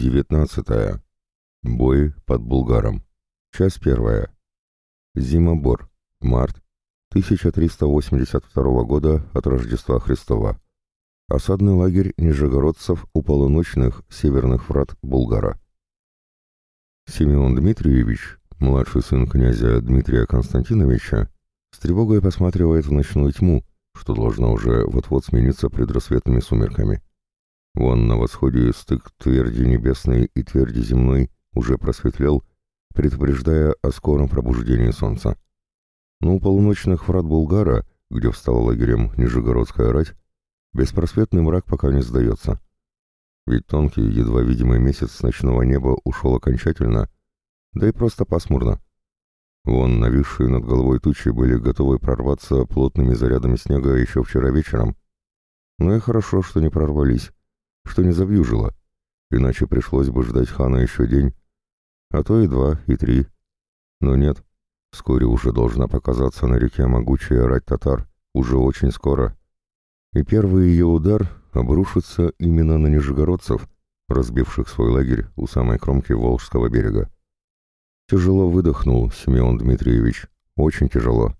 19. Бой под Булгаром. Часть первая. Зимобор. Март 1382 года от Рождества Христова. Осадный лагерь нижегородцев у полуночных северных врат Булгара. Симеон Дмитриевич, младший сын князя Дмитрия Константиновича, с тревогой посматривает в ночную тьму, что должно уже вот-вот смениться предрассветными сумерками. Вон на восходе стык тверди небесной и тверди земной уже просветлел, предупреждая о скором пробуждении солнца. Но у полуночных врат Булгара, где встала лагерем Нижегородская рать, беспросветный мрак пока не сдается. Ведь тонкий, едва видимый месяц с ночного неба ушел окончательно, да и просто пасмурно. Вон нависшие над головой тучи были готовы прорваться плотными зарядами снега еще вчера вечером. Ну и хорошо, что не прорвались, что не завьюжило, иначе пришлось бы ждать хана еще день, а то и два, и три. Но нет, вскоре уже должна показаться на реке могучая рать татар, уже очень скоро. И первый ее удар обрушится именно на нижегородцев, разбивших свой лагерь у самой кромки Волжского берега. Тяжело выдохнул Семен Дмитриевич, очень тяжело.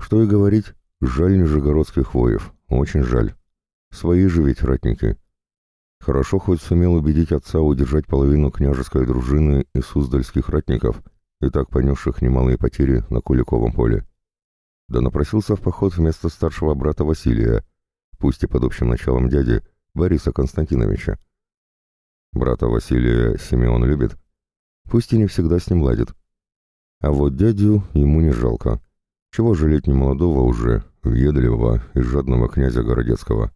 Что и говорить, жаль нижегородских воев, очень жаль. Свои же ведь ратники. Хорошо хоть сумел убедить отца удержать половину княжеской дружины и суздальских ратников, и так понесших немалые потери на Куликовом поле. Да напросился в поход вместо старшего брата Василия, пусть и под общим началом дяди, Бориса Константиновича. Брата Василия Симеон любит, пусть и не всегда с ним ладит. А вот дядю ему не жалко. Чего жалеть немолодого уже, въедливого и жадного князя Городецкого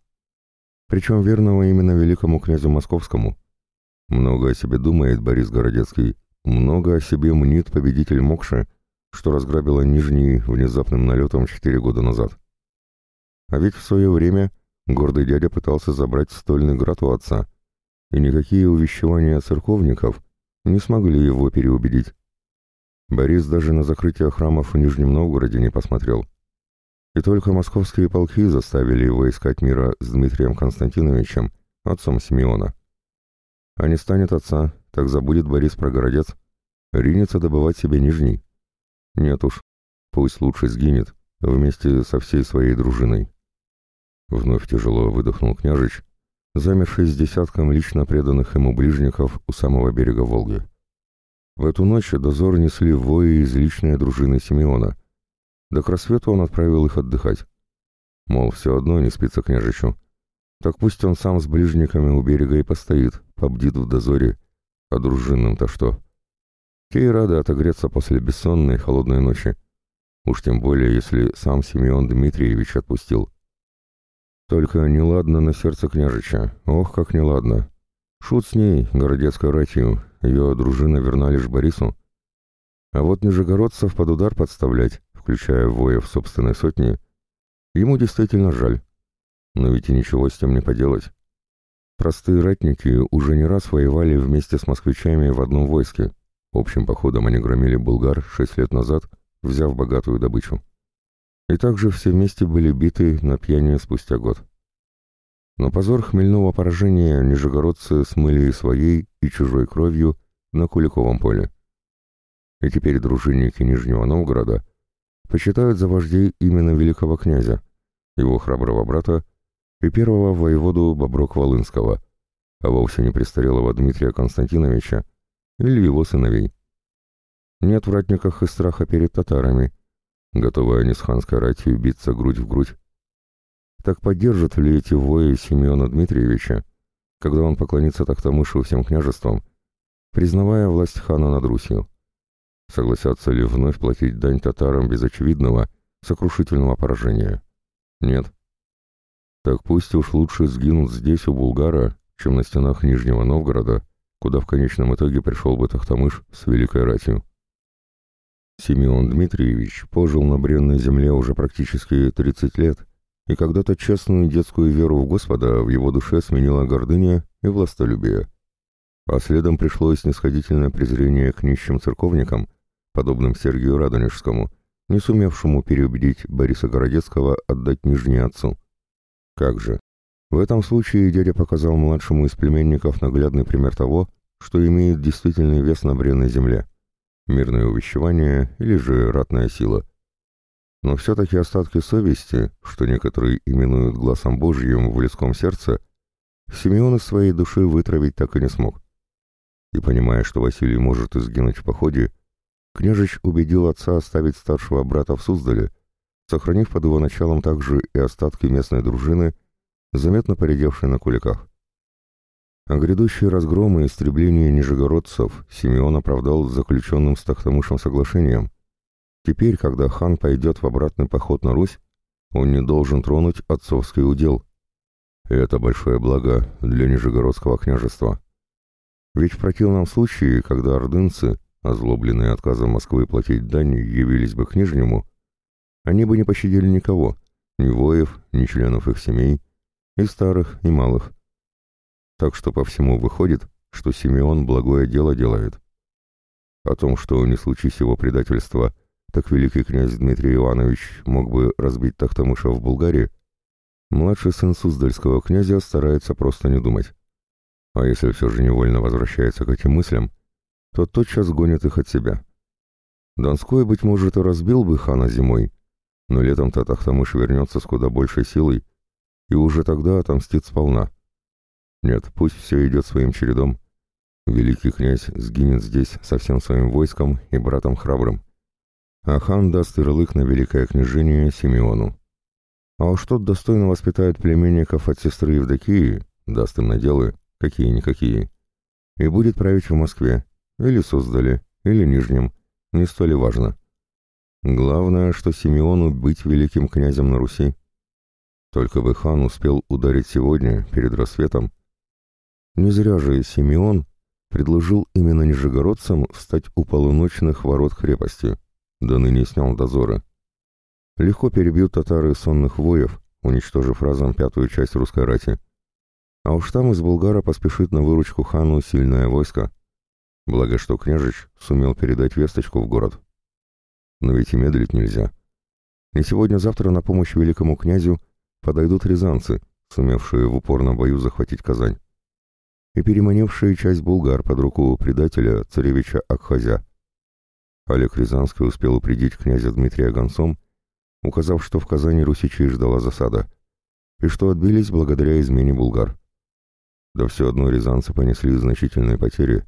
причем верного именно великому князю Московскому. Много о себе думает Борис Городецкий, много о себе мнит победитель Мокши, что разграбила Нижний внезапным налетом четыре года назад. А ведь в свое время гордый дядя пытался забрать стольный град у отца, и никакие увещевания церковников не смогли его переубедить. Борис даже на закрытие храмов в Нижнем Новгороде не посмотрел. И только московские полки заставили его искать мира с Дмитрием Константиновичем, отцом Симеона. А не станет отца, так забудет Борис про городец, ринется добывать себе Нижний. Нет уж, пусть лучше сгинет, вместе со всей своей дружиной. Вновь тяжело выдохнул княжич, замерший с десятком лично преданных ему ближников у самого берега Волги. В эту ночь дозор несли вои из личной дружины Симеона, да к рассвету он отправил их отдыхать. Мол, все одно не спится княжичу. Так пусть он сам с ближниками у берега и постоит, побдит в дозоре. А дружинным-то что? Те и рады отогреться после бессонной холодной ночи. Уж тем более, если сам Симеон Дмитриевич отпустил. Только неладно на сердце княжича. Ох, как неладно. Шут с ней, городецкой ратью. Ее дружина верна лишь Борису. А вот нижегородцев под удар подставлять включая воев собственной сотни, ему действительно жаль. Но ведь и ничего с тем не поделать. Простые ратники уже не раз воевали вместе с москвичами в одном войске. Общим походом они громили булгар шесть лет назад, взяв богатую добычу. И также все вместе были биты на пьяне спустя год. Но позор хмельного поражения нижегородцы смыли своей, и чужой кровью на Куликовом поле. И теперь дружинники Нижнего Новгорода почитают за вождей именно великого князя, его храброго брата и первого воеводу Боброк-Волынского, а вовсе не престарелого Дмитрия Константиновича или его сыновей. Нет в ратниках и страха перед татарами, готовы они с ханской ратью биться грудь в грудь. Так поддержат ли эти вои Семена Дмитриевича, когда он поклонится Тахтамышу всем княжествам, признавая власть хана над Русью? Согласятся ли вновь платить дань татарам без очевидного, сокрушительного поражения? Нет. Так пусть уж лучше сгинут здесь, у Булгара, чем на стенах Нижнего Новгорода, куда в конечном итоге пришел бы Тахтамыш с великой ратью. Симеон Дмитриевич пожил на бренной земле уже практически 30 лет, и когда-то честную детскую веру в Господа в его душе сменила гордыня и властолюбие. А следом пришло снисходительное презрение к нищим церковникам, подобным Сергию Радонежскому, не сумевшему переубедить Бориса Городецкого отдать Нижний отцу. Как же? В этом случае дядя показал младшему из племенников наглядный пример того, что имеет действительный вес на бренной земле – мирное увещевание или же ратная сила. Но все-таки остатки совести, что некоторые именуют глазом Божьим в людском сердце, Симеон из своей души вытравить так и не смог. И понимая, что Василий может изгинуть в походе, княжич убедил отца оставить старшего брата в Суздале, сохранив под его началом также и остатки местной дружины, заметно поредевшей на куликах. А грядущие разгромы и истребление нижегородцев Симеон оправдал заключенным с Тахтамышем соглашением. Теперь, когда хан пойдет в обратный поход на Русь, он не должен тронуть отцовский удел. И это большое благо для Нижегородского княжества. Ведь в противном случае, когда ордынцы, озлобленные отказом Москвы платить дань, явились бы к Нижнему, они бы не пощадили никого, ни воев, ни членов их семей, и старых, и малых. Так что по всему выходит, что Симеон благое дело делает. О том, что не случись его предательства, так великий князь Дмитрий Иванович мог бы разбить Тахтамыша в Булгарии, младший сын Суздальского князя старается просто не думать. А если все же невольно возвращается к этим мыслям, то тотчас гонит их от себя. Донской, быть может, и разбил бы хана зимой, но летом-то Тахтамыш вернется с куда большей силой и уже тогда отомстит сполна. Нет, пусть все идет своим чередом. Великий князь сгинет здесь со всем своим войском и братом храбрым. А хан даст ярлык на великое княжение Симеону. А уж тот достойно воспитает племенников от сестры Евдокии, даст им наделы, какие-никакие, и будет править в Москве, или Суздале, или Нижнем, не столь важно. Главное, что Симеону быть великим князем на Руси. Только бы хан успел ударить сегодня, перед рассветом, не зря же Симеон предложил именно нижегородцам встать у полуночных ворот крепости, да ныне снял дозоры. Легко перебьют татары сонных воев, уничтожив разом пятую часть русской рати. А уж там из Булгара поспешит на выручку хану сильное войско. Благо, что княжич сумел передать весточку в город. Но ведь и медлить нельзя. Не сегодня-завтра на помощь великому князю подойдут рязанцы, сумевшие в упорном бою захватить Казань и переманившие часть булгар под руку предателя, царевича Акхазя. Олег Рязанский успел упредить князя Дмитрия гонцом, указав, что в Казани русичей ждала засада, и что отбились благодаря измене булгар. Да все одно рязанцы понесли значительные потери.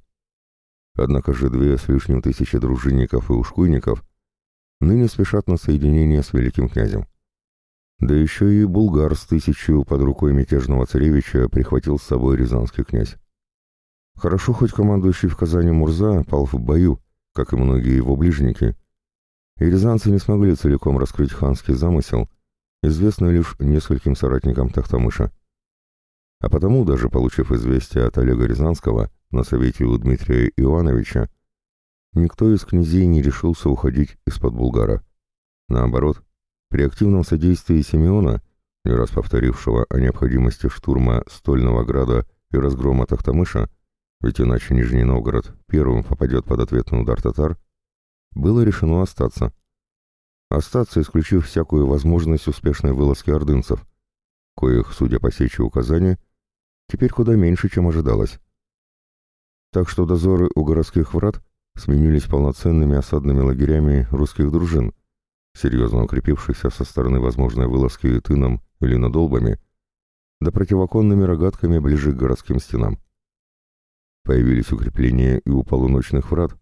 Однако же две с лишним тысячи дружинников и ушкуйников ныне спешат на соединение с великим князем. Да еще и булгар с тысячу под рукой мятежного царевича прихватил с собой рязанский князь. Хорошо хоть командующий в Казани Мурза пал в бою, как и многие его ближники, и рязанцы не смогли целиком раскрыть ханский замысел, известный лишь нескольким соратникам Тахтамыша. А потому, даже получив известие от Олега Рязанского на совете у Дмитрия Ивановича, никто из князей не решился уходить из-под Булгара. Наоборот, при активном содействии Симеона, не раз повторившего о необходимости штурма Стольного Града и разгрома Тахтамыша, ведь иначе Нижний Новгород первым попадет под ответный удар татар, было решено остаться. Остаться, исключив всякую возможность успешной вылазки ордынцев, коих, судя по сече указания, теперь куда меньше, чем ожидалось. Так что дозоры у городских врат сменились полноценными осадными лагерями русских дружин, серьезно укрепившихся со стороны возможной вылазки тыном или надолбами, да противоконными рогатками ближе к городским стенам. Появились укрепления и у полуночных врат,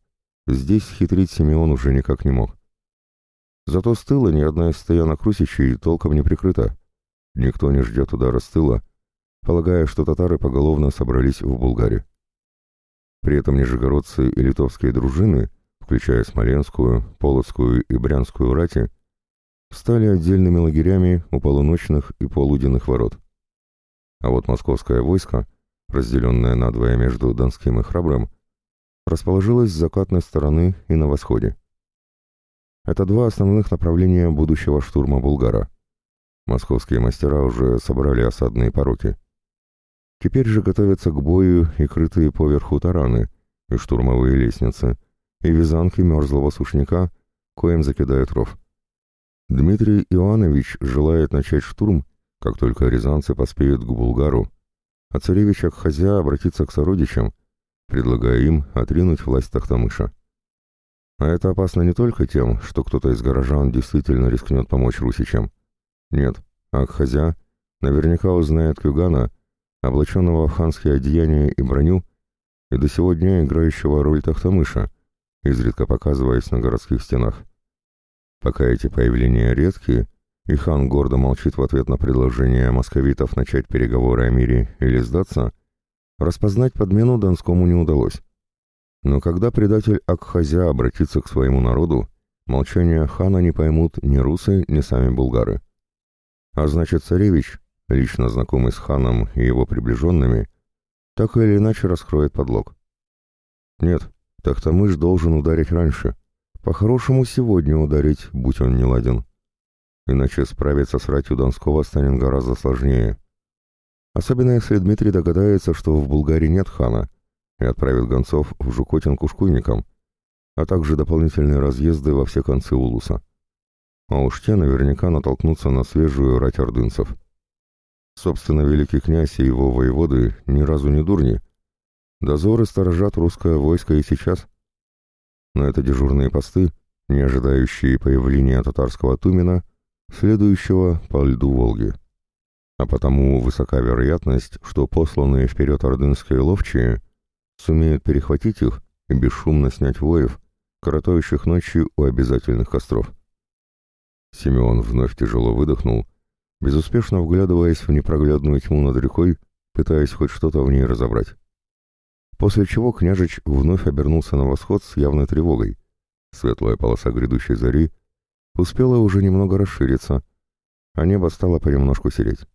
здесь хитрить Симеон уже никак не мог. Зато с тыла ни одна из стоянок русичей толком не прикрыта. Никто не ждет удара с тыла, полагая, что татары поголовно собрались в Булгаре. При этом нижегородцы и литовские дружины включая Смоленскую, Полоцкую и Брянскую рати, стали отдельными лагерями у полуночных и полуденных ворот. А вот московское войско, разделенное надвое между Донским и Храбрым, расположилось с закатной стороны и на восходе. Это два основных направления будущего штурма Булгара. Московские мастера уже собрали осадные пороки. Теперь же готовятся к бою и крытые поверху тараны, и штурмовые лестницы — и вязанки мерзлого сушняка, коим закидает ров. Дмитрий Иоаннович желает начать штурм, Как только рязанцы поспеют к Булгару, а царевич Акхазя обратится к сородичам, предлагая им отринуть власть Тахтамыша. А это опасно не только тем, что кто-то из горожан действительно рискнет помочь русичам. Нет, Акхазя наверняка узнает Кюгана, облаченного в ханские одеяния и броню, и до сего дня играющего роль Тахтамыша, изредка показываясь на городских стенах. Пока эти появления редкие, и хан гордо молчит в ответ на предложение московитов начать переговоры о мире или сдаться, распознать подмену Донскому не удалось. Но когда предатель Акхазя обратится к своему народу, молчание хана не поймут ни русы, ни сами булгары. А значит, царевич, лично знакомый с ханом и его приближенными, так или иначе раскроет подлог. Нет, Тахтамыш должен ударить раньше. По-хорошему сегодня ударить, будь он не ладен. Иначе справиться с ратью Донского станет гораздо сложнее. Особенно если Дмитрий догадается, что в Булгарии нет хана, и отправит гонцов в Жукотинку шкуйникам, а также дополнительные разъезды во все концы Улуса. А уж те наверняка натолкнутся на свежую рать ордынцев. Собственно, великий князь и его воеводы ни разу не дурни. Дозоры сторожат русское войско и сейчас. Но это дежурные посты, не ожидающие появления татарского Тумена, следующего по льду Волги. А потому высока вероятность, что посланные вперед ордынские ловчие сумеют перехватить их и бесшумно снять воев, коротающих ночью у обязательных костров. Симеон вновь тяжело выдохнул, безуспешно вглядываясь в непроглядную тьму над рекой, пытаясь хоть что-то в ней разобрать. После чего княжич вновь обернулся на восход с явной тревогой. Светлая полоса грядущей зари успела уже немного расшириться, а небо стало понемножку сереть.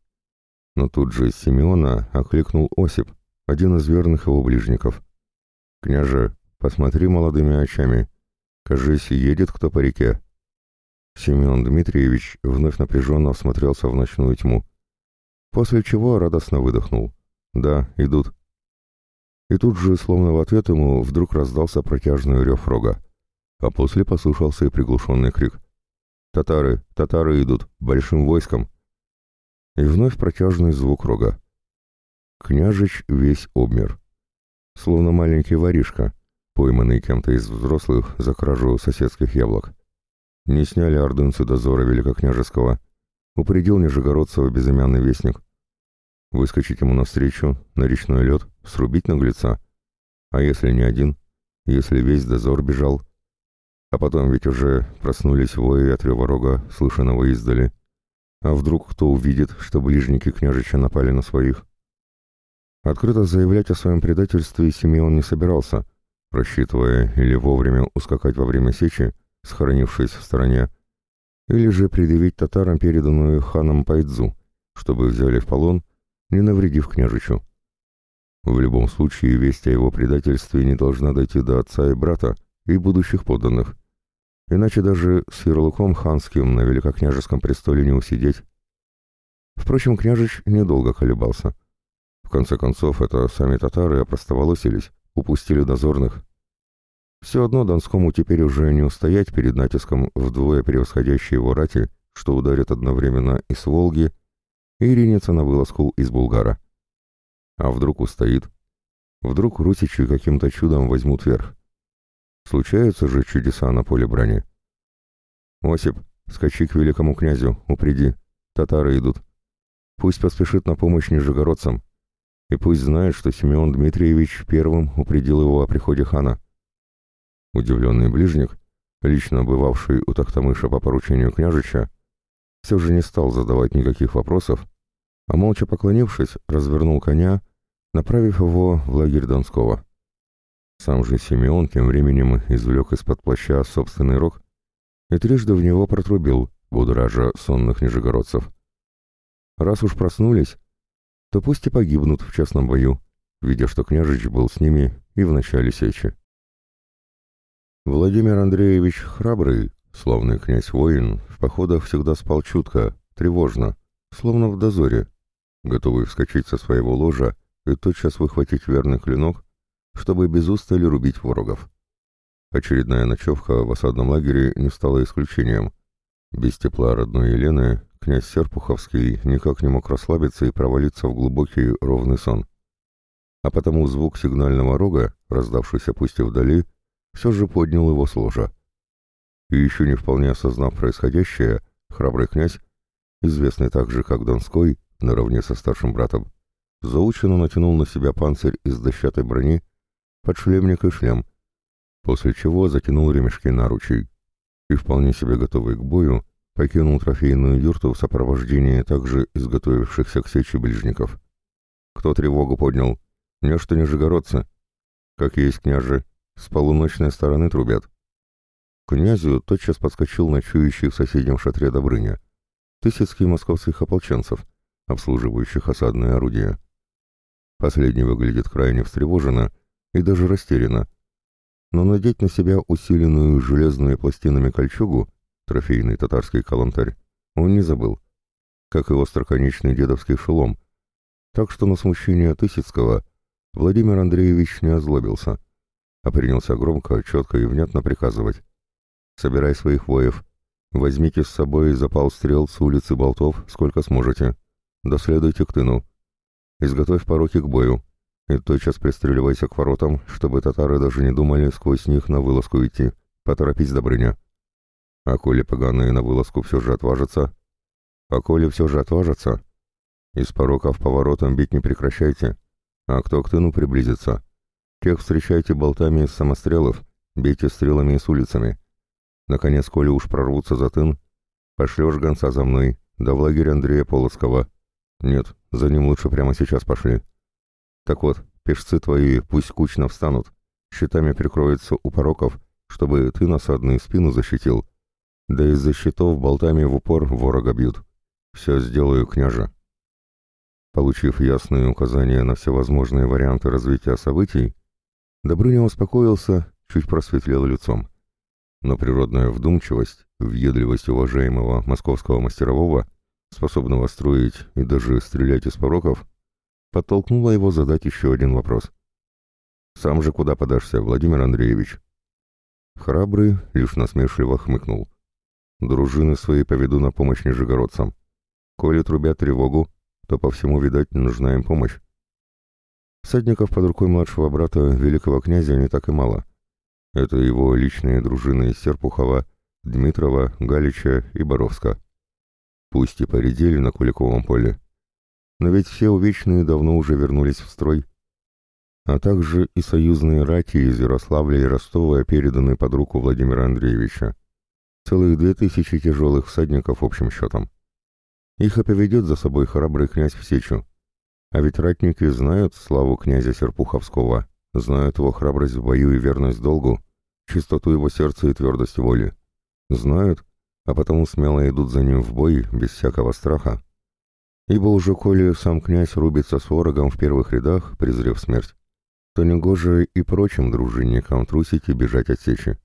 Но тут же Симеона окликнул Осип, один из верных его ближников. «Княже, посмотри молодыми очами. Кажись, едет кто по реке». Семен Дмитриевич вновь напряженно всмотрелся в ночную тьму, после чего радостно выдохнул. «Да, идут». И тут же, словно в ответ ему, вдруг раздался протяжный рев рога, а после послышался и приглушенный крик. «Татары! Татары идут! Большим войском!» И вновь протяжный звук рога. Княжич весь обмер. Словно маленький воришка, пойманный кем-то из взрослых за кражу соседских яблок. Не сняли ордынцы дозора великокняжеского. Упредил нижегородцева безымянный вестник. Выскочить ему навстречу, на речной лед, срубить наглеца. А если не один? Если весь дозор бежал? А потом ведь уже проснулись вои от рева рога, слышанного издали. А вдруг кто увидит, что ближники княжича напали на своих? Открыто заявлять о своем предательстве Симеон не собирался, рассчитывая или вовремя ускакать во время сечи, схоронившись в стороне, или же предъявить татарам переданную ханом Пайдзу, чтобы взяли в полон, не навредив княжичу. В любом случае, весть о его предательстве не должна дойти до отца и брата, и будущих подданных. Иначе даже с ярлыком ханским на великокняжеском престоле не усидеть. Впрочем, княжич недолго колебался. В конце концов, это сами татары опростоволосились, упустили дозорных. Все одно Донскому теперь уже не устоять перед натиском вдвое превосходящей его рати, что ударит одновременно и с Волги, и ринется на вылазку из Булгара. А вдруг устоит? Вдруг русичи каким-то чудом возьмут верх? Случаются же чудеса на поле брани. «Осип, скачи к великому князю, упреди. Татары идут. Пусть поспешит на помощь нижегородцам. И пусть знает, что Семен Дмитриевич первым упредил его о приходе хана». Удивленный ближник, лично бывавший у Тахтамыша по поручению княжича, все же не стал задавать никаких вопросов, а молча поклонившись, развернул коня, направив его в лагерь Донского. Сам же Симеон тем временем извлек из-под плаща собственный рог и трижды в него протрубил, будоража сонных нижегородцев. Раз уж проснулись, то пусть и погибнут в частном бою, видя, что княжич был с ними и в начале сечи. Владимир Андреевич храбрый, славный князь-воин, в походах всегда спал чутко, тревожно, словно в дозоре, готовый вскочить со своего ложа и тотчас выхватить верный клинок чтобы без устали рубить ворогов. Очередная ночевка в осадном лагере не стала исключением. Без тепла родной Елены князь Серпуховский никак не мог расслабиться и провалиться в глубокий ровный сон. А потому звук сигнального рога, раздавшийся пусть и вдали, все же поднял его с ложа. И еще не вполне осознав происходящее, храбрый князь, известный также как Донской, наравне со старшим братом, заученно натянул на себя панцирь из дощатой брони, подшлемник и шлем, после чего затянул ремешки наручей и, вполне себе готовый к бою, покинул трофейную юрту в сопровождении также изготовившихся к сече ближников. Кто тревогу поднял? Нечто нижегородцы. Как есть княже, с полуночной стороны трубят. Князю тотчас подскочил ночующий в соседнем шатре Добрыня, тысяцкий московских ополченцев, обслуживающих осадные орудия. Последний выглядит крайне встревоженно и даже растерянно, но надеть на себя усиленную железными пластинами кольчугу, трофейный татарский калантарь, он не забыл, как и остроконечный дедовский шелом, так что на смущение Тысяцкого Владимир Андреевич не озлобился, а принялся громко, четко и внятно приказывать. «Собирай своих воев, возьмите с собой запал стрел с улицы Болтов, сколько сможете, доследуйте к тыну, изготовь пороки к бою, и тотчас пристреливайся к воротам, чтобы татары даже не думали сквозь них на вылазку идти. Поторопись, Добрыня. А коли поганые на вылазку все же отважатся? А коли все же отважатся? Из пороков по воротам бить не прекращайте. А кто к тыну приблизится? Тех встречайте болтами из самострелов, бейте стрелами и с улицами. Наконец, коли уж прорвутся за тын, пошлешь гонца за мной, да в лагерь Андрея Полоцкого. Нет, за ним лучше прямо сейчас пошли. Так вот, пешцы твои пусть кучно встанут, щитами прикроются у пороков, чтобы ты насадную спину защитил. Да из-за щитов болтами в упор ворога бьют. Все сделаю, княже. Получив ясные указания на всевозможные варианты развития событий, Добрыня успокоился, чуть просветлел лицом. Но природная вдумчивость, въедливость уважаемого московского мастерового, способного строить и даже стрелять из пороков, подтолкнула его задать еще один вопрос. «Сам же куда подашься, Владимир Андреевич?» Храбрый лишь насмешливо хмыкнул. «Дружины свои поведу на помощь нижегородцам. Коли трубят тревогу, то по всему, видать, нужна им помощь. Всадников под рукой младшего брата великого князя не так и мало. Это его личные дружины из Серпухова, Дмитрова, Галича и Боровска. Пусть и поредели на Куликовом поле, но ведь все увечные давно уже вернулись в строй, а также и союзные рати из Ярославля и Ростова переданы под руку Владимира Андреевича. Целых две тысячи тяжелых всадников общим счетом. Их оповедет за собой храбрый князь в Сечу. А ведь ратники знают славу князя Серпуховского, знают его храбрость в бою и верность долгу, чистоту его сердца и твердость воли. Знают, а потому смело идут за ним в бой без всякого страха, Ибо уже коли сам князь рубится с ворогом в первых рядах, презрев смерть, то негоже и прочим дружинникам трусить и бежать от сечи.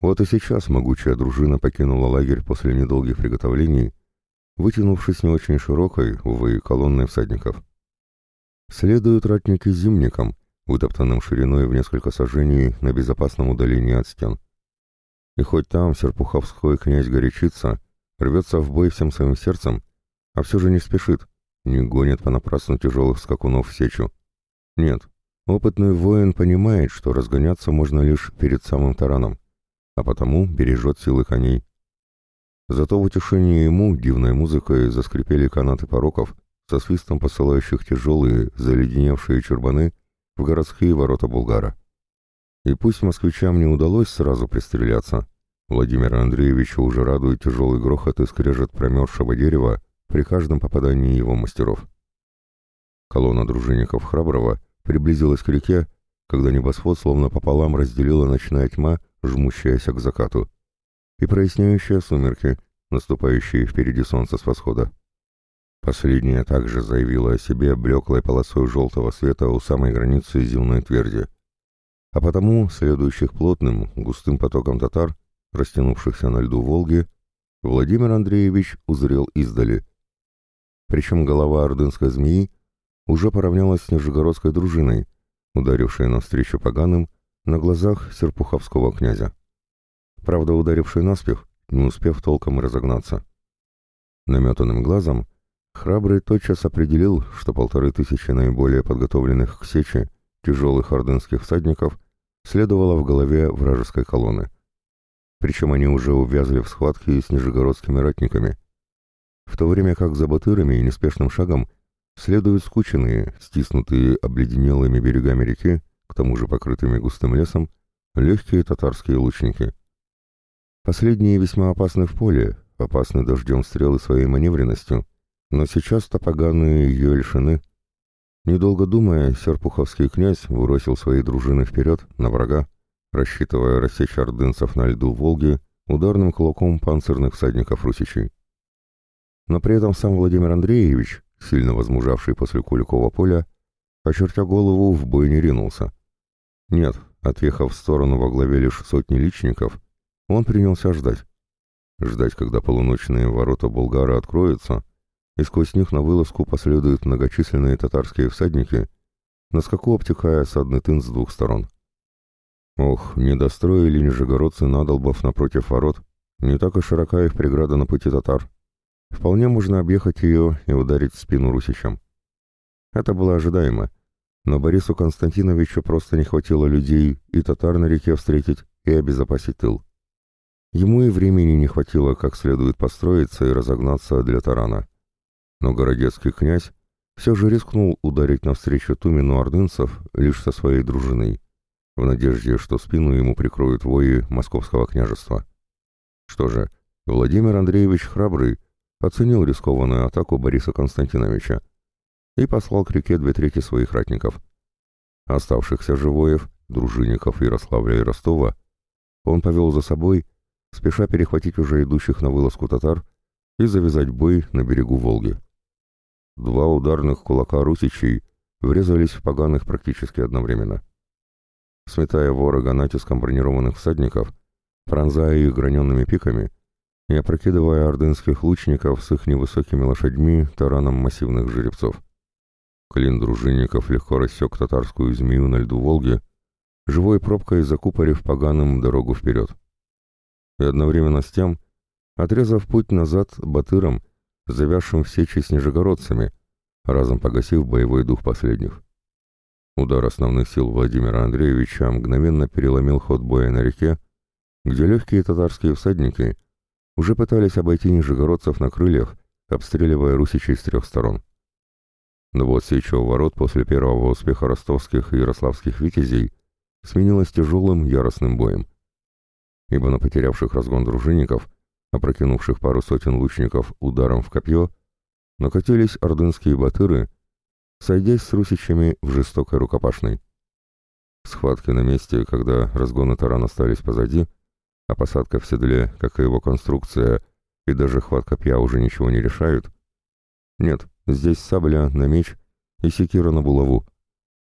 Вот и сейчас могучая дружина покинула лагерь после недолгих приготовлений, вытянувшись не очень широкой, увы, колонной всадников. Следуют ратники зимникам, вытоптанным шириной в несколько сажений на безопасном удалении от стен. И хоть там серпуховской князь горячится, рвется в бой всем своим сердцем, а все же не спешит, не гонит понапрасну тяжелых скакунов в сечу. Нет, опытный воин понимает, что разгоняться можно лишь перед самым тараном, а потому бережет силы коней. Зато в утешение ему дивной музыкой заскрипели канаты пороков, со свистом посылающих тяжелые, заледеневшие чурбаны в городские ворота Булгара. И пусть москвичам не удалось сразу пристреляться, Владимира Андреевича уже радует тяжелый грохот и скрежет промерзшего дерева при каждом попадании его мастеров. Колонна дружинников Храброго приблизилась к реке, когда небосвод словно пополам разделила ночная тьма, жмущаяся к закату, и проясняющие сумерки, наступающие впереди солнца с восхода. Последняя также заявила о себе блеклой полосой желтого света у самой границы земной тверди, а потому, следующих плотным, густым потоком татар, растянувшихся на льду Волги, Владимир Андреевич узрел издали, причем голова ордынской змеи уже поравнялась с нижегородской дружиной, ударившей навстречу поганым на глазах серпуховского князя. Правда, ударивший наспех, не успев толком разогнаться. Наметанным глазом храбрый тотчас определил, что полторы тысячи наиболее подготовленных к сече тяжелых ордынских всадников следовало в голове вражеской колонны. Причем они уже увязли в схватке с нижегородскими ратниками, в то время как за батырами и неспешным шагом следуют скученные, стиснутые обледенелыми берегами реки, к тому же покрытыми густым лесом, легкие татарские лучники. Последние весьма опасны в поле, опасны дождем стрелы своей маневренностью, но сейчас-то поганые ее лишены. Недолго думая, серпуховский князь бросил свои дружины вперед, на врага, рассчитывая рассечь ордынцев на льду Волги ударным кулаком панцирных всадников русичей. Но при этом сам Владимир Андреевич, сильно возмужавший после Куликова поля, очертя голову, в бой не ринулся. Нет, отъехав в сторону во главе лишь сотни личников, он принялся ждать. Ждать, когда полуночные ворота Булгара откроются, и сквозь них на вылазку последуют многочисленные татарские всадники, на скаку обтекая осадный тын с двух сторон. Ох, не достроили нижегородцы надолбов напротив ворот, не так и широка их преграда на пути татар. Вполне можно объехать ее и ударить в спину русичам. Это было ожидаемо, но Борису Константиновичу просто не хватило людей и татар на реке встретить, и обезопасить тыл. Ему и времени не хватило как следует построиться и разогнаться для тарана. Но городецкий князь все же рискнул ударить навстречу Тумину ордынцев лишь со своей дружиной, в надежде, что спину ему прикроют вои московского княжества. Что же, Владимир Андреевич Храбрый оценил рискованную атаку Бориса Константиновича и послал к реке две трети своих ратников. Оставшихся же воев, дружинников Ярославля и Ростова, он повел за собой, спеша перехватить уже идущих на вылазку татар и завязать бой на берегу Волги. Два ударных кулака русичей врезались в поганых практически одновременно. Сметая ворога натиском бронированных всадников, пронзая их граненными пиками и опрокидывая ордынских лучников с их невысокими лошадьми тараном массивных жеребцов. Клин дружинников легко рассек татарскую змею на льду Волги, живой пробкой закупорив поганым дорогу вперед. И одновременно с тем, отрезав путь назад батырам, завязшим в сечи с нижегородцами, разом погасив боевой дух последних. Удар основных сил Владимира Андреевича мгновенно переломил ход боя на реке, где легкие татарские всадники уже пытались обойти нижегородцев на крыльях, обстреливая русичей с трех сторон. Но вот сеча ворот после первого успеха ростовских и ярославских витязей сменилась тяжелым яростным боем. Ибо на потерявших разгон дружинников, опрокинувших пару сотен лучников ударом в копье, накатились ордынские батыры, сойдясь с русичами в жестокой рукопашной. Схватки на месте, когда разгоны таран остались позади, а посадка в седле, как и его конструкция, и даже хват копья уже ничего не решают, нет, здесь сабля на меч и секира на булаву.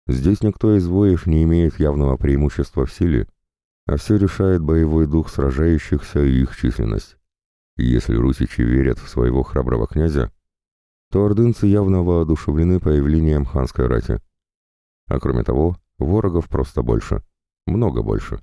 Здесь никто из воев не имеет явного преимущества в силе, а все решает боевой дух сражающихся и их численность. Если русичи верят в своего храброго князя, то ордынцы явно воодушевлены появлением ханской рати. А кроме того, ворогов просто больше, много больше.